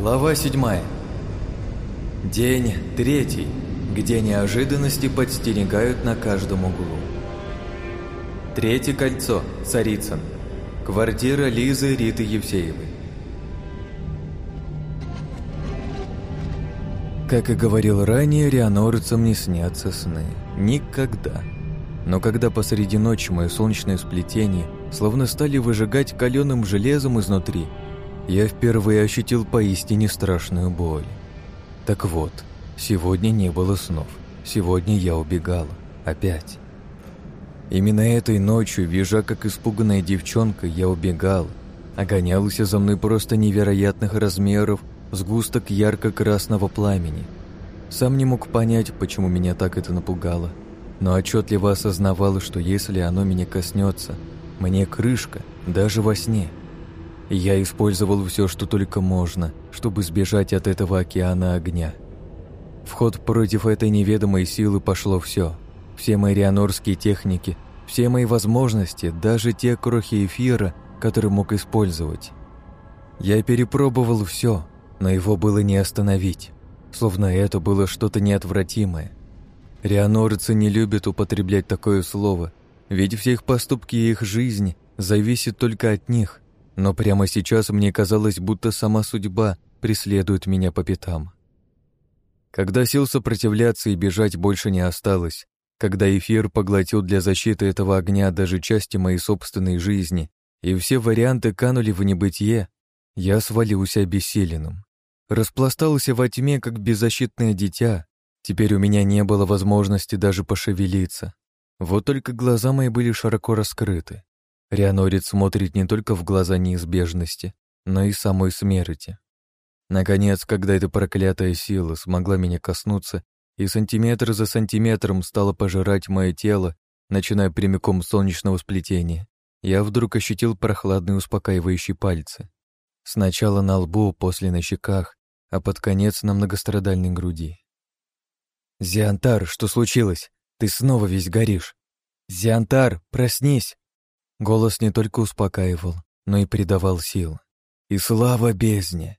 Глава 7. День третий, где неожиданности подстерегают на каждом углу. Третье кольцо, Царицын. Квартира Лизы Риты Евсеевой. Как и говорил ранее, рианорцам не снятся сны. Никогда. Но когда посреди ночи мое солнечное сплетение словно стали выжигать каленым железом изнутри – я впервые ощутил поистине страшную боль. Так вот, сегодня не было снов. Сегодня я убегала. Опять. Именно этой ночью, вижа как испуганная девчонка, я убегал, огонялся за мной просто невероятных размеров сгусток ярко-красного пламени. Сам не мог понять, почему меня так это напугало, но отчетливо осознавал, что если оно меня коснется, мне крышка, даже во сне – я использовал все, что только можно, чтобы сбежать от этого океана огня. В ход против этой неведомой силы пошло все. Все мои рианорские техники, все мои возможности, даже те крохи эфира, которые мог использовать. Я перепробовал все, но его было не остановить, словно это было что-то неотвратимое. Рианорцы не любят употреблять такое слово, ведь все их поступки и их жизнь зависят только от них – но прямо сейчас мне казалось, будто сама судьба преследует меня по пятам. Когда сил сопротивляться и бежать больше не осталось, когда эфир поглотил для защиты этого огня даже части моей собственной жизни, и все варианты канули в небытие, я свалился обессиленным. Распластался во тьме, как беззащитное дитя. Теперь у меня не было возможности даже пошевелиться. Вот только глаза мои были широко раскрыты. Рианорец смотрит не только в глаза неизбежности, но и самой смерти. Наконец, когда эта проклятая сила смогла меня коснуться и сантиметр за сантиметром стала пожирать мое тело, начиная прямиком с солнечного сплетения, я вдруг ощутил прохладные успокаивающие пальцы. Сначала на лбу, после на щеках, а под конец на многострадальной груди. «Зиантар, что случилось? Ты снова весь горишь! Зиантар, проснись!» Голос не только успокаивал, но и придавал сил. И слава бездне!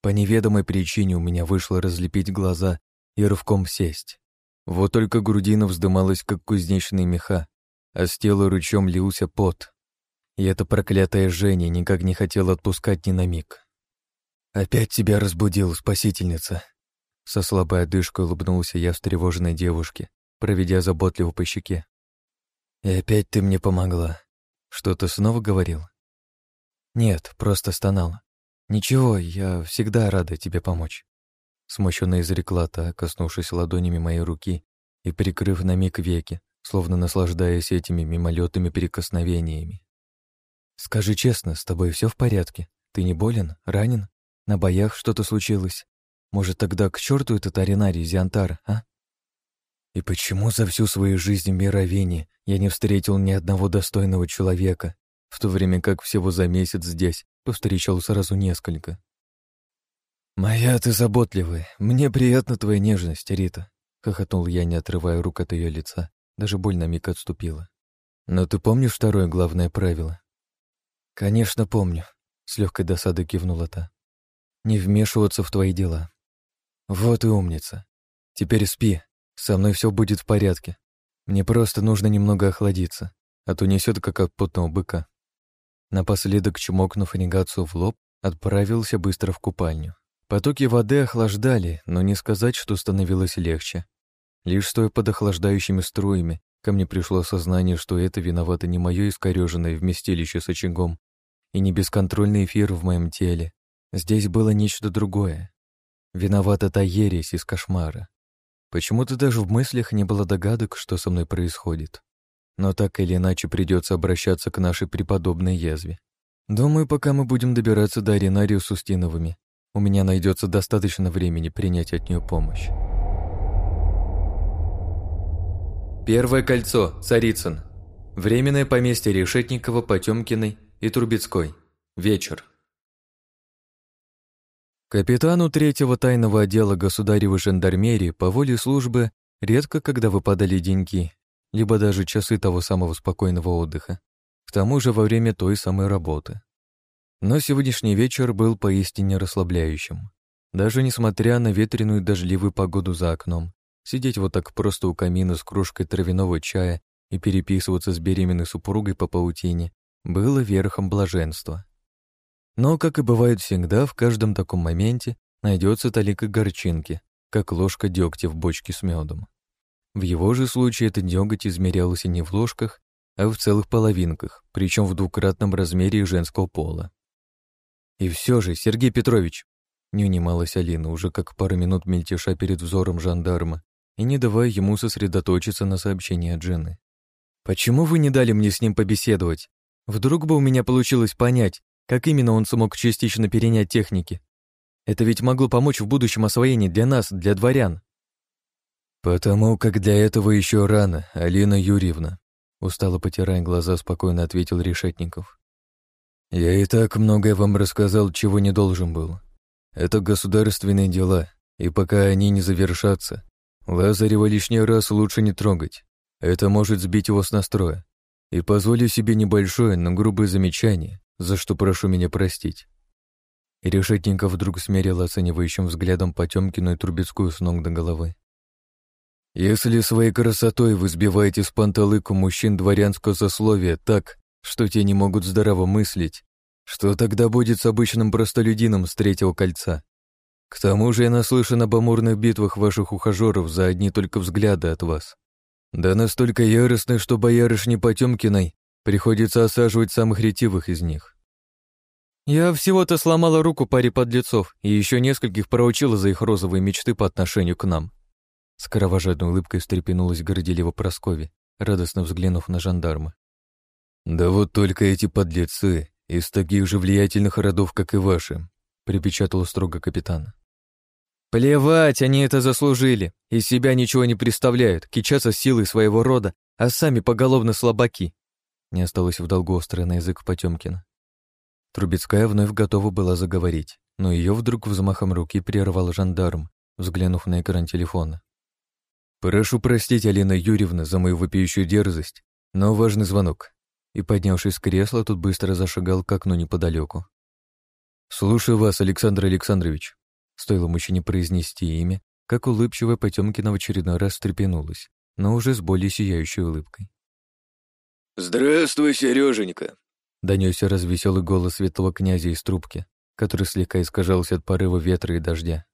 По неведомой причине у меня вышло разлепить глаза и рывком сесть. Вот только грудина вздымалась, как кузнечные меха, а с тела ручом лился пот. И эта проклятая Женя никак не хотела отпускать ни на миг. «Опять тебя разбудил, спасительница!» Со слабой одышкой улыбнулся я встревоженной девушке, проведя заботливо по щеке. «И опять ты мне помогла. Что-то снова говорил? Нет, просто стонал. Ничего, я всегда рада тебе помочь. Смущенно изрекла та, коснувшись ладонями моей руки и прикрыв на миг веки, словно наслаждаясь этими мимолетными прикосновениями. «Скажи честно, с тобой все в порядке? Ты не болен? Ранен? На боях что-то случилось? Может, тогда к черту этот аренарий Зиантар, а?» И почему за всю свою жизнь в я не встретил ни одного достойного человека, в то время как всего за месяц здесь повстречал сразу несколько? «Моя ты заботливая, мне приятна твоя нежность, Рита», — хохотнул я, не отрывая рук от ее лица, даже боль на миг отступила. «Но ты помнишь второе главное правило?» «Конечно, помню», — с легкой досадой кивнула та. «Не вмешиваться в твои дела». «Вот и умница. Теперь спи, со мной все будет в порядке. Мне просто нужно немного охладиться, а то несет как от потного быка. Напоследок, чмокнув регацию в лоб, отправился быстро в купальню. Потоки воды охлаждали, но не сказать, что становилось легче. Лишь стоя под охлаждающими струями, ко мне пришло сознание, что это виновато не мое искореженное вместилище с очагом и не бесконтрольный эфир в моем теле. Здесь было нечто другое. Виновата та ересь из кошмара. Почему-то даже в мыслях не было догадок, что со мной происходит. Но так или иначе придется обращаться к нашей преподобной язве. Думаю, пока мы будем добираться до Аринарию с Устиновыми, у меня найдется достаточно времени принять от нее помощь. Первое кольцо, Царицын. Временное поместье Решетникова, Потемкиной и Трубецкой. Вечер. Капитану третьего тайного отдела государевой жандармерии по воле службы редко когда выпадали деньги, либо даже часы того самого спокойного отдыха. К тому же во время той самой работы. Но сегодняшний вечер был поистине расслабляющим. Даже несмотря на ветреную дождливую погоду за окном, сидеть вот так просто у камина с кружкой травяного чая и переписываться с беременной супругой по паутине было верхом блаженства. Но, как и бывает всегда, в каждом таком моменте найдется талика горчинки, как ложка дегтя в бочке с медом. В его же случае этот деготь измерялся не в ложках, а в целых половинках, причем в двукратном размере женского пола. И все же, Сергей Петрович, не унималась Алина, уже как пару минут мельтеша перед взором жандарма и не давая ему сосредоточиться на сообщении от жены. «Почему вы не дали мне с ним побеседовать? Вдруг бы у меня получилось понять, как именно он смог частично перенять техники. Это ведь могло помочь в будущем освоении для нас, для дворян». «Потому как для этого еще рано, Алина Юрьевна», устало потирая глаза, спокойно ответил Решетников. «Я и так многое вам рассказал, чего не должен был. Это государственные дела, и пока они не завершатся, Лазарева лишний раз лучше не трогать. Это может сбить его с настроя. И позволю себе небольшое, но грубое замечание, за что прошу меня простить. И Решетников вдруг смерил оценивающим взглядом Потемкину и Трубецкую с ног до головы. Если своей красотой вы сбиваете с панталыку мужчин дворянского сословия так, что те не могут здраво мыслить, что тогда будет с обычным простолюдином с третьего кольца? К тому же я наслышан об амурных битвах ваших ухажеров за одни только взгляды от вас. Да настолько яростны, что боярышне Потемкиной приходится осаживать самых ретивых из них. Я всего-то сломала руку паре подлецов и еще нескольких проучила за их розовые мечты по отношению к нам. С кровожадной улыбкой встрепенулась горделиво Прасковья, радостно взглянув на жандарма. «Да вот только эти подлецы из таких же влиятельных родов, как и ваши», припечатал строго капитан. «Плевать, они это заслужили, из себя ничего не представляют, кичатся силой своего рода, а сами поголовно слабаки», не осталось в долгу острое на язык Потемкина. Трубецкая вновь готова была заговорить, но ее вдруг взмахом руки прервал жандарм, взглянув на экран телефона. «Прошу простить, Алина Юрьевна, за мою вопиющую дерзость, но важный звонок». И, поднявшись с кресла, тут быстро зашагал к окну неподалеку. «Слушаю вас, Александр Александрович». Стоило мужчине произнести имя, как улыбчивая Потемкина в очередной раз встрепенулась, но уже с более сияющей улыбкой. «Здравствуй, Сереженька!» — донесся развеселый голос светлого князя из трубки, который слегка искажался от порыва ветра и дождя.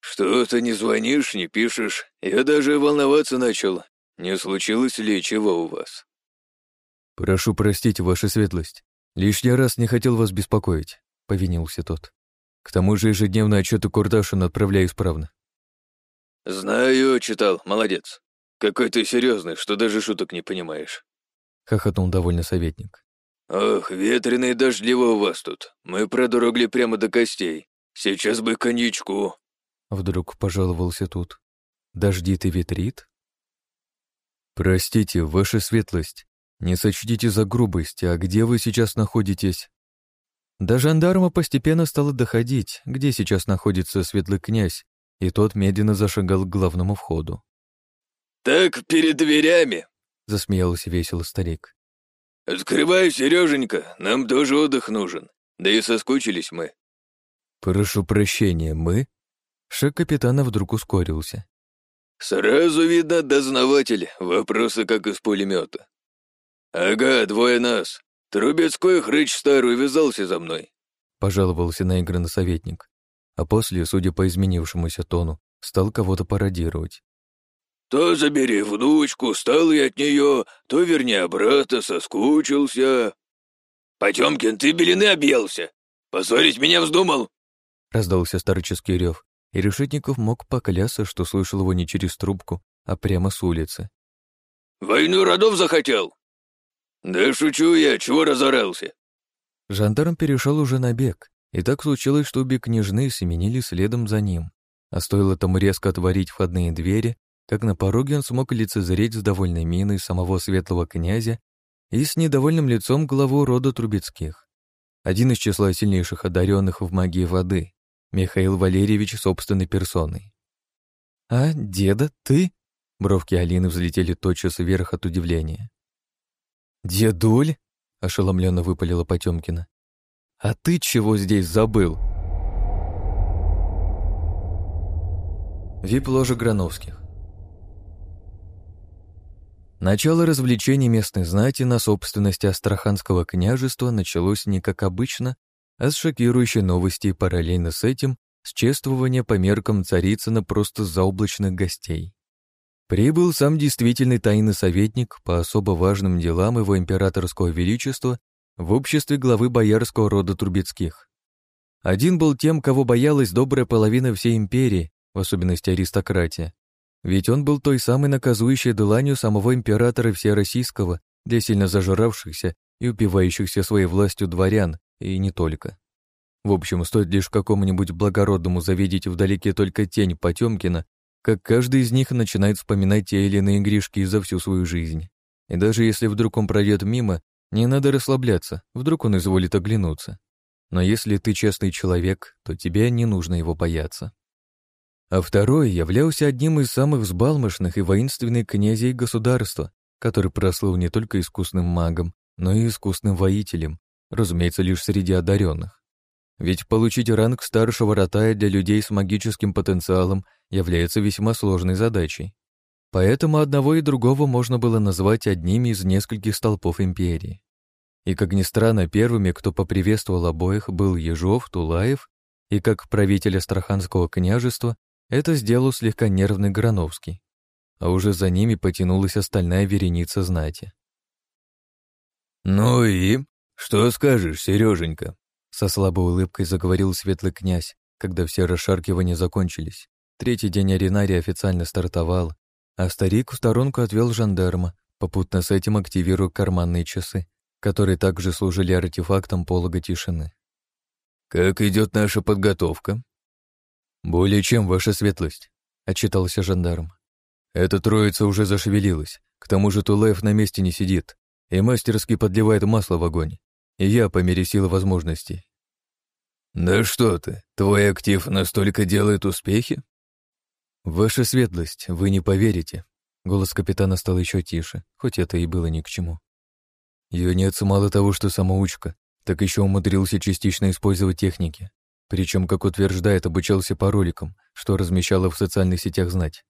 «Что ты не звонишь, не пишешь? Я даже волноваться начал. Не случилось ли чего у вас?» «Прошу простить, ваша светлость. Лишний раз не хотел вас беспокоить», — повинился тот. «К тому же ежедневные отчеты Курдашин отправляю исправно». «Знаю, читал, молодец. Какой ты серьезный, что даже шуток не понимаешь», — хохотнул довольно советник. «Ох, ветреный дождливо у вас тут. Мы продрогли прямо до костей. Сейчас бы коньячку». Вдруг пожаловался тут. Дождит и ветрит? Простите, ваша светлость, не сочтите за грубость, а где вы сейчас находитесь? До жандарма постепенно стало доходить, где сейчас находится светлый князь, и тот медленно зашагал к главному входу. «Так, перед дверями!» — засмеялся весело старик. «Открывай, Сереженька, нам тоже отдых нужен, да и соскучились мы». «Прошу прощения, мы?» Шаг капитана вдруг ускорился. «Сразу видно дознаватель, вопросы как из пулемета. Ага, двое нас. Трубецкой хрыч старый вязался за мной», — пожаловался наигранный советник, а после, судя по изменившемуся тону, стал кого-то пародировать. «То забери внучку, стал я от нее, то верни обратно, соскучился». «Потемкин, ты белины объелся! Позорить меня вздумал!» Раздался старческий рев, и Решетников мог поклясться, что слышал его не через трубку, а прямо с улицы. «Войну родов захотел?» «Да шучу я, чего разорался?» Жандарм перешел уже на бег, и так случилось, что обе княжны семенили следом за ним. А стоило тому резко отворить входные двери, как на пороге он смог лицезреть с довольной миной самого светлого князя и с недовольным лицом главу рода Трубецких. Один из числа сильнейших одаренных в магии воды, Михаил Валерьевич собственной персоной. «А, деда, ты?» Бровки Алины взлетели тотчас вверх от удивления. «Дедуль?» — ошеломленно выпалила Потемкина. А ты чего здесь забыл?» Вип-ложа Грановских Начало развлечений местной знати на собственности Астраханского княжества началось не как обычно, а с шокирующей новости параллельно с этим с чествования по меркам Царицына просто заоблачных гостей. Прибыл сам действительный тайный советник по особо важным делам его императорского величества в обществе главы боярского рода Трубецких. Один был тем, кого боялась добрая половина всей империи, в особенности аристократия, ведь он был той самой наказующей дланью самого императора всероссийского для сильно зажравшихся и упивающихся своей властью дворян, и не только. В общем, стоит лишь какому-нибудь благородному завидеть вдалеке только тень Потемкина, как каждый из них начинает вспоминать те или иные игришки за всю свою жизнь. И даже если вдруг он пройдет мимо, не надо расслабляться, вдруг он изволит оглянуться. Но если ты честный человек, то тебе не нужно его бояться а второй являлся одним из самых взбалмошных и воинственных князей государства, который прослыл не только искусным магом, но и искусным воителем, разумеется, лишь среди одаренных. Ведь получить ранг старшего ротая для людей с магическим потенциалом является весьма сложной задачей. Поэтому одного и другого можно было назвать одними из нескольких столпов империи. И, как ни странно, первыми, кто поприветствовал обоих, был Ежов, Тулаев, и как правитель Астраханского княжества это сделал слегка нервный Грановский, а уже за ними потянулась остальная вереница знати. «Ну и? Что скажешь, Сереженька?» Со слабой улыбкой заговорил светлый князь, когда все расшаркивания закончились. Третий день аренария официально стартовал, а старик в сторонку отвел жандарма, попутно с этим активируя карманные часы, которые также служили артефактом полога тишины. «Как идет наша подготовка?» «Более чем, ваша светлость», — отчитался жандарм. «Эта троица уже зашевелилась, к тому же Тулаев на месте не сидит и мастерски подливает масло в огонь, и я по мере силы возможностей». «Да что ты, твой актив настолько делает успехи?» «Ваша светлость, вы не поверите». Голос капитана стал еще тише, хоть это и было ни к чему. Юнец мало того, что самоучка, так еще умудрился частично использовать техники. Причем, как утверждает, обучался по роликам, что размещала в социальных сетях знать.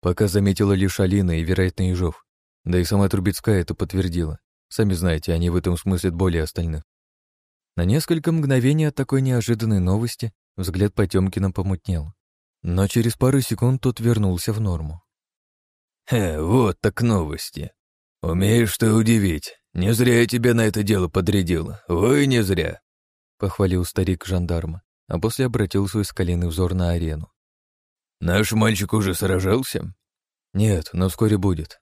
Пока заметила лишь Алина и, вероятно, Ежов. Да и сама Трубецкая это подтвердила. Сами знаете, они в этом смысле более остальных. На несколько мгновений от такой неожиданной новости взгляд Потемкина помутнел. Но через пару секунд тот вернулся в норму. «Хе, вот так новости. Умеешь ты удивить. Не зря я тебя на это дело подрядил. Ой, не зря», — похвалил старик жандарма а после обратил свой скаленный взор на арену. «Наш мальчик уже сражался?» «Нет, но вскоре будет».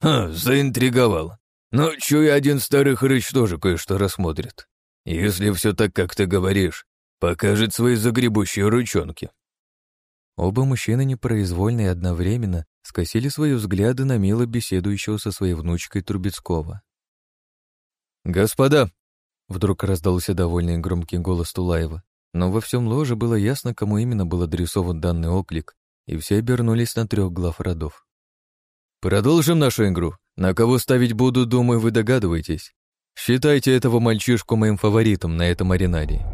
«Ха, заинтриговал. Но чую, один старый хрыч тоже кое-что рассмотрит. Если все так, как ты говоришь, покажет свои загребущие ручонки». Оба мужчины непроизвольно и одновременно скосили свои взгляды на мило беседующего со своей внучкой Трубецкого. «Господа!» — вдруг раздался довольный громкий голос Тулаева но во всем ложе было ясно, кому именно был адресован данный оклик, и все обернулись на трех глав родов. «Продолжим нашу игру. На кого ставить буду, думаю, вы догадываетесь. Считайте этого мальчишку моим фаворитом на этом аренарии».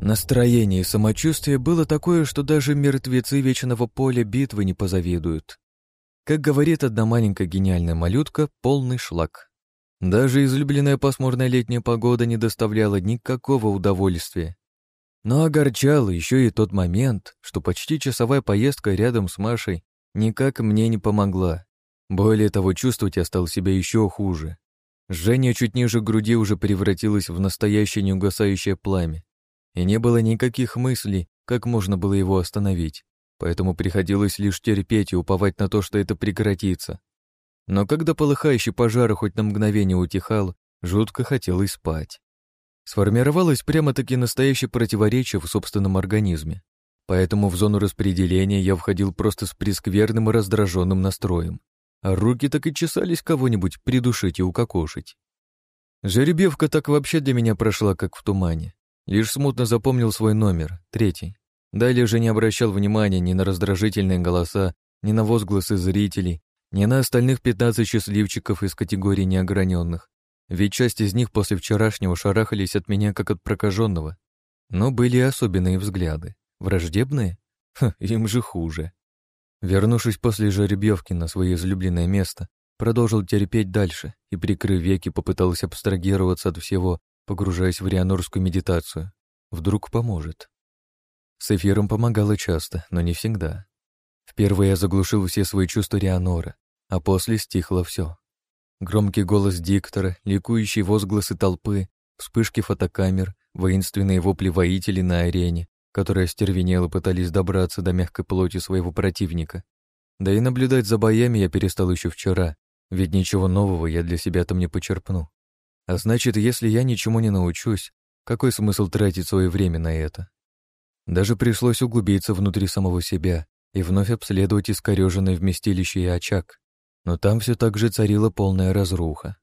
Настроение и самочувствие было такое, что даже мертвецы Вечного Поля битвы не позавидуют. Как говорит одна маленькая гениальная малютка, полный шлак. Даже излюбленная пасмурная летняя погода не доставляла никакого удовольствия. Но огорчал еще и тот момент, что почти часовая поездка рядом с Машей никак мне не помогла. Более того, чувствовать я стал себя еще хуже. Жжение чуть ниже груди уже превратилось в настоящее неугасающее пламя, и не было никаких мыслей, как можно было его остановить, поэтому приходилось лишь терпеть и уповать на то, что это прекратится. Но когда полыхающий пожар хоть на мгновение утихал, жутко хотелось спать. Сформировалось прямо-таки настоящее противоречие в собственном организме. Поэтому в зону распределения я входил просто с прескверным и раздраженным настроем. А руки так и чесались кого-нибудь придушить и укокошить. Жеребьевка так вообще для меня прошла, как в тумане. Лишь смутно запомнил свой номер, третий. Далее же не обращал внимания ни на раздражительные голоса, ни на возгласы зрителей, ни на остальных 15 счастливчиков из категории неограненных, ведь часть из них после вчерашнего шарахались от меня как от прокаженного. Но были особенные взгляды. Враждебные? Ха, им же хуже. Вернувшись после жеребьевки на свое излюбленное место, продолжил терпеть дальше и, прикрыв веки, попытался абстрагироваться от всего, погружаясь в рианорскую медитацию. Вдруг поможет. С эфиром помогало часто, но не всегда. Впервые я заглушил все свои чувства Рианора, а после стихло все. Громкий голос диктора, ликующие возгласы толпы, вспышки фотокамер, воинственные вопли воителей на арене, которые остервенело пытались добраться до мягкой плоти своего противника. Да и наблюдать за боями я перестал еще вчера, ведь ничего нового я для себя там не почерпну. А значит, если я ничему не научусь, какой смысл тратить свое время на это? Даже пришлось углубиться внутри самого себя и вновь обследовать искореженное вместилище и очаг, но там все так же царила полная разруха.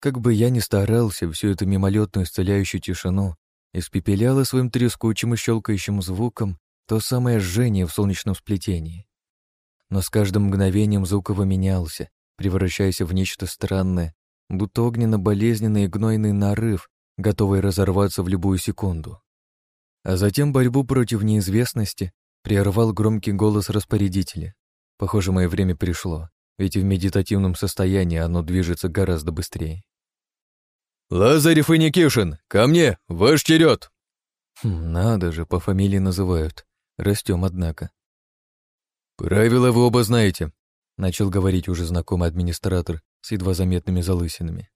Как бы я ни старался, всю эту мимолетную исцеляющую тишину испепеляло своим трескучим и щелкающим звуком то самое жжение в солнечном сплетении. Но с каждым мгновением его менялся, превращаясь в нечто странное, будто огненно-болезненный и гнойный нарыв, готовый разорваться в любую секунду. А затем борьбу против неизвестности прервал громкий голос распорядителя. Похоже, мое время пришло, ведь в медитативном состоянии оно движется гораздо быстрее. «Лазарев и Никишин, ко мне! Ваш черед!» хм, Надо же, по фамилии называют. Растем, однако. «Правила вы оба знаете», — начал говорить уже знакомый администратор с едва заметными залысинами.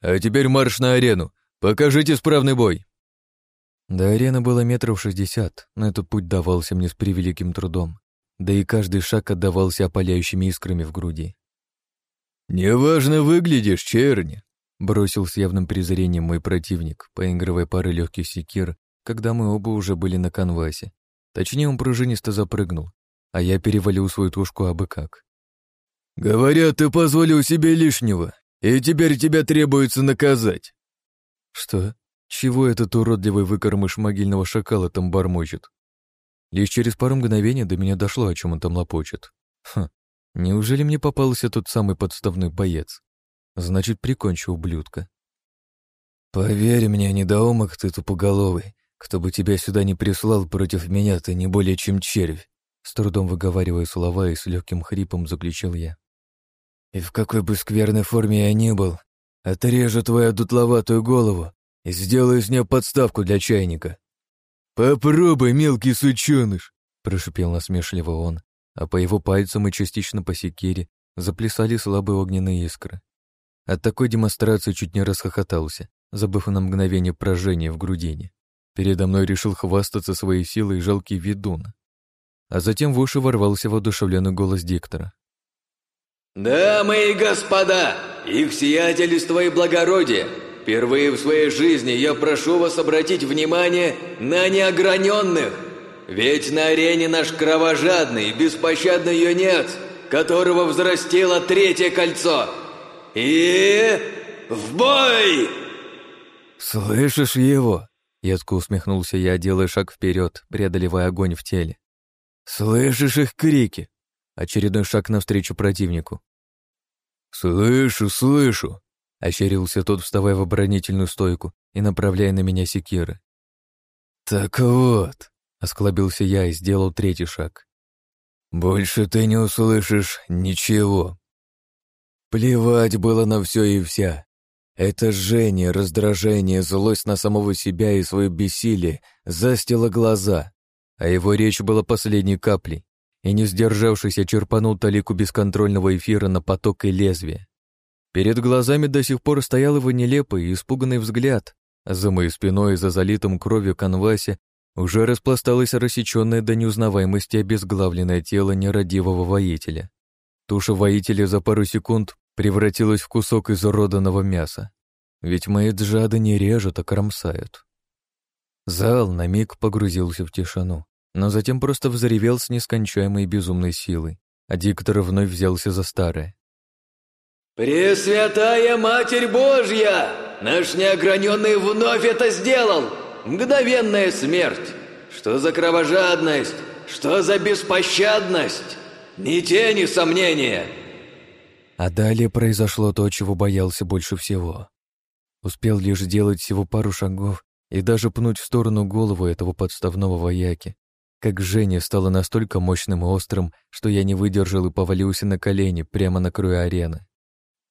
«А теперь марш на арену. Покажите справный бой». До арены было метров шестьдесят, но этот путь давался мне с превеликим трудом, да и каждый шаг отдавался опаляющими искрами в груди. «Неважно выглядишь, черни», — бросил с явным презрением мой противник, поигрывая пары легких секир, когда мы оба уже были на канвасе. Точнее, он пружинисто запрыгнул, а я перевалил свою тушку абы как. «Говорят, ты позволил себе лишнего, и теперь тебя требуется наказать». «Что? Чего этот уродливый выкормыш могильного шакала там бормочет?» Лишь через пару мгновений до меня дошло, о чем он там лопочет. Ха, неужели мне попался тот самый подставной боец? Значит, прикончу ублюдка. «Поверь мне, недоумок ты тупоголовый. Кто бы тебя сюда не прислал, против меня ты не более чем червь. С трудом выговаривая слова и с легким хрипом заключил я. И в какой бы скверной форме я ни был, отрежу твою дутловатую голову и сделаю из нее подставку для чайника. «Попробуй, мелкий сученыш!» — прошипел насмешливо он, а по его пальцам и частично по секире заплясали слабые огненные искры. От такой демонстрации чуть не расхохотался, забыв на мгновение прожжение в грудине. Передо мной решил хвастаться своей силой жалкий ведун. А затем в уши ворвался воодушевленный голос диктора. «Дамы и господа, их сиятельство и благородие, впервые в своей жизни я прошу вас обратить внимание на неограненных. Ведь на арене наш кровожадный, беспощадный юнец, которого взрастило третье кольцо. И... в бой!» «Слышишь его?» Едко усмехнулся я, делая шаг вперед, преодолевая огонь в теле. «Слышишь их крики?» Очередной шаг навстречу противнику. «Слышу, слышу!» — ощерился тот, вставая в оборонительную стойку и направляя на меня секиры. «Так вот», — осклабился я и сделал третий шаг. «Больше ты не услышишь ничего». Плевать было на все и вся. Это жжение, раздражение, злость на самого себя и свое бессилие застило глаза, а его речь была последней каплей, и, не сдержавшись, я черпанул талику бесконтрольного эфира на поток и лезвие. Перед глазами до сих пор стоял его нелепый и испуганный взгляд, а за моей спиной и за залитым кровью канвасе уже распласталось рассеченное до неузнаваемости обезглавленное тело нерадивого воителя. Туша воителя за пару секунд превратилась в кусок изуроданного мяса. Ведь мои джады не режут, а кромсают. Зал на миг погрузился в тишину, но затем просто взревел с нескончаемой безумной силой, а диктор вновь взялся за старое. «Пресвятая Матерь Божья! Наш неограненный вновь это сделал! Мгновенная смерть! Что за кровожадность? Что за беспощадность? Ни тени сомнения!» А далее произошло то, чего боялся больше всего. Успел лишь сделать всего пару шагов и даже пнуть в сторону голову этого подставного вояки, как Женя стало настолько мощным и острым, что я не выдержал и повалился на колени прямо на краю арены.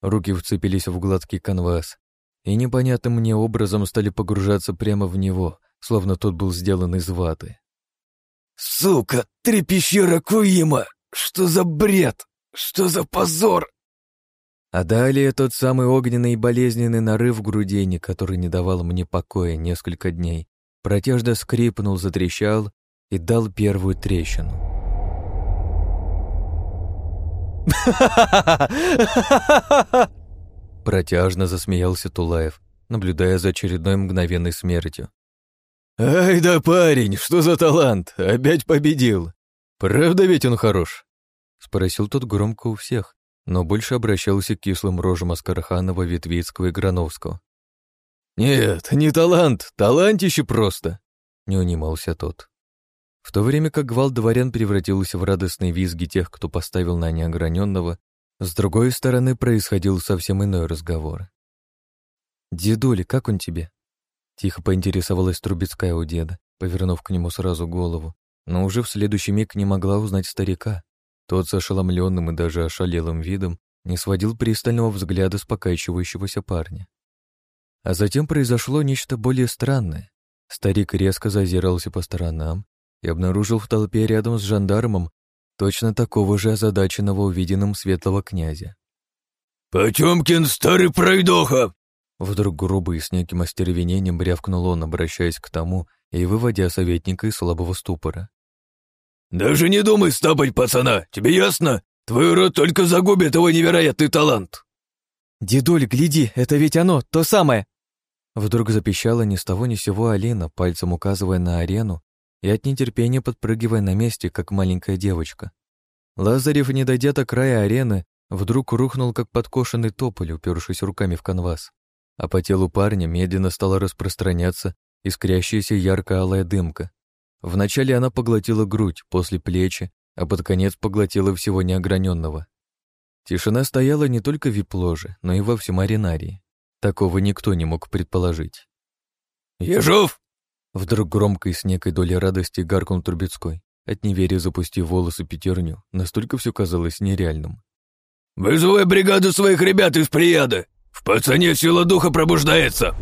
Руки вцепились в гладкий канвас, и непонятным мне образом стали погружаться прямо в него, словно тот был сделан из ваты. «Сука, трепещера Куима! Что за бред? Что за позор?» А далее тот самый огненный и болезненный нарыв в грудине, который не давал мне покоя несколько дней, протяжно скрипнул, затрещал и дал первую трещину. Протяжно засмеялся Тулаев, наблюдая за очередной мгновенной смертью. «Ай да парень, что за талант! Опять победил! Правда ведь он хорош?» Спросил тот громко у всех, но больше обращался к кислым рожам Аскарханова, Ветвицкого и Грановского. «Нет, не талант, талантище просто!» — не унимался тот. В то время как гвалт дворян превратился в радостные визги тех, кто поставил на неограненного, с другой стороны происходил совсем иной разговор. «Дедули, как он тебе?» Тихо поинтересовалась Трубецкая у деда, повернув к нему сразу голову, но уже в следующий миг не могла узнать старика. Тот с ошеломленным и даже ошалелым видом не сводил пристального взгляда с покачивающегося парня. А затем произошло нечто более странное. Старик резко зазирался по сторонам, и обнаружил в толпе рядом с жандармом точно такого же озадаченного увиденным светлого князя. «Потемкин, старый пройдоха!» Вдруг грубо и с неким остервенением рявкнул он, обращаясь к тому и выводя советника из слабого ступора. «Даже не думай стапать пацана, тебе ясно? Твой род только загубит его невероятный талант!» «Дедуль, гляди, это ведь оно, то самое!» Вдруг запищала ни с того ни сего Алина, пальцем указывая на арену, и от нетерпения подпрыгивая на месте, как маленькая девочка. Лазарев, не дойдя до края арены, вдруг рухнул, как подкошенный тополь, упершись руками в канвас. А по телу парня медленно стала распространяться искрящаяся ярко-алая дымка. Вначале она поглотила грудь, после плечи, а под конец поглотила всего неограненного. Тишина стояла не только в вип-ложе, но и во всем аренарии. Такого никто не мог предположить. «Ежов!» Вдруг громко и с некой долей радости гаркнул Трубецкой, от неверия запустив волосы пятерню, настолько все казалось нереальным. «Вызывай бригаду своих ребят из Прияды! В пацане сила духа пробуждается!»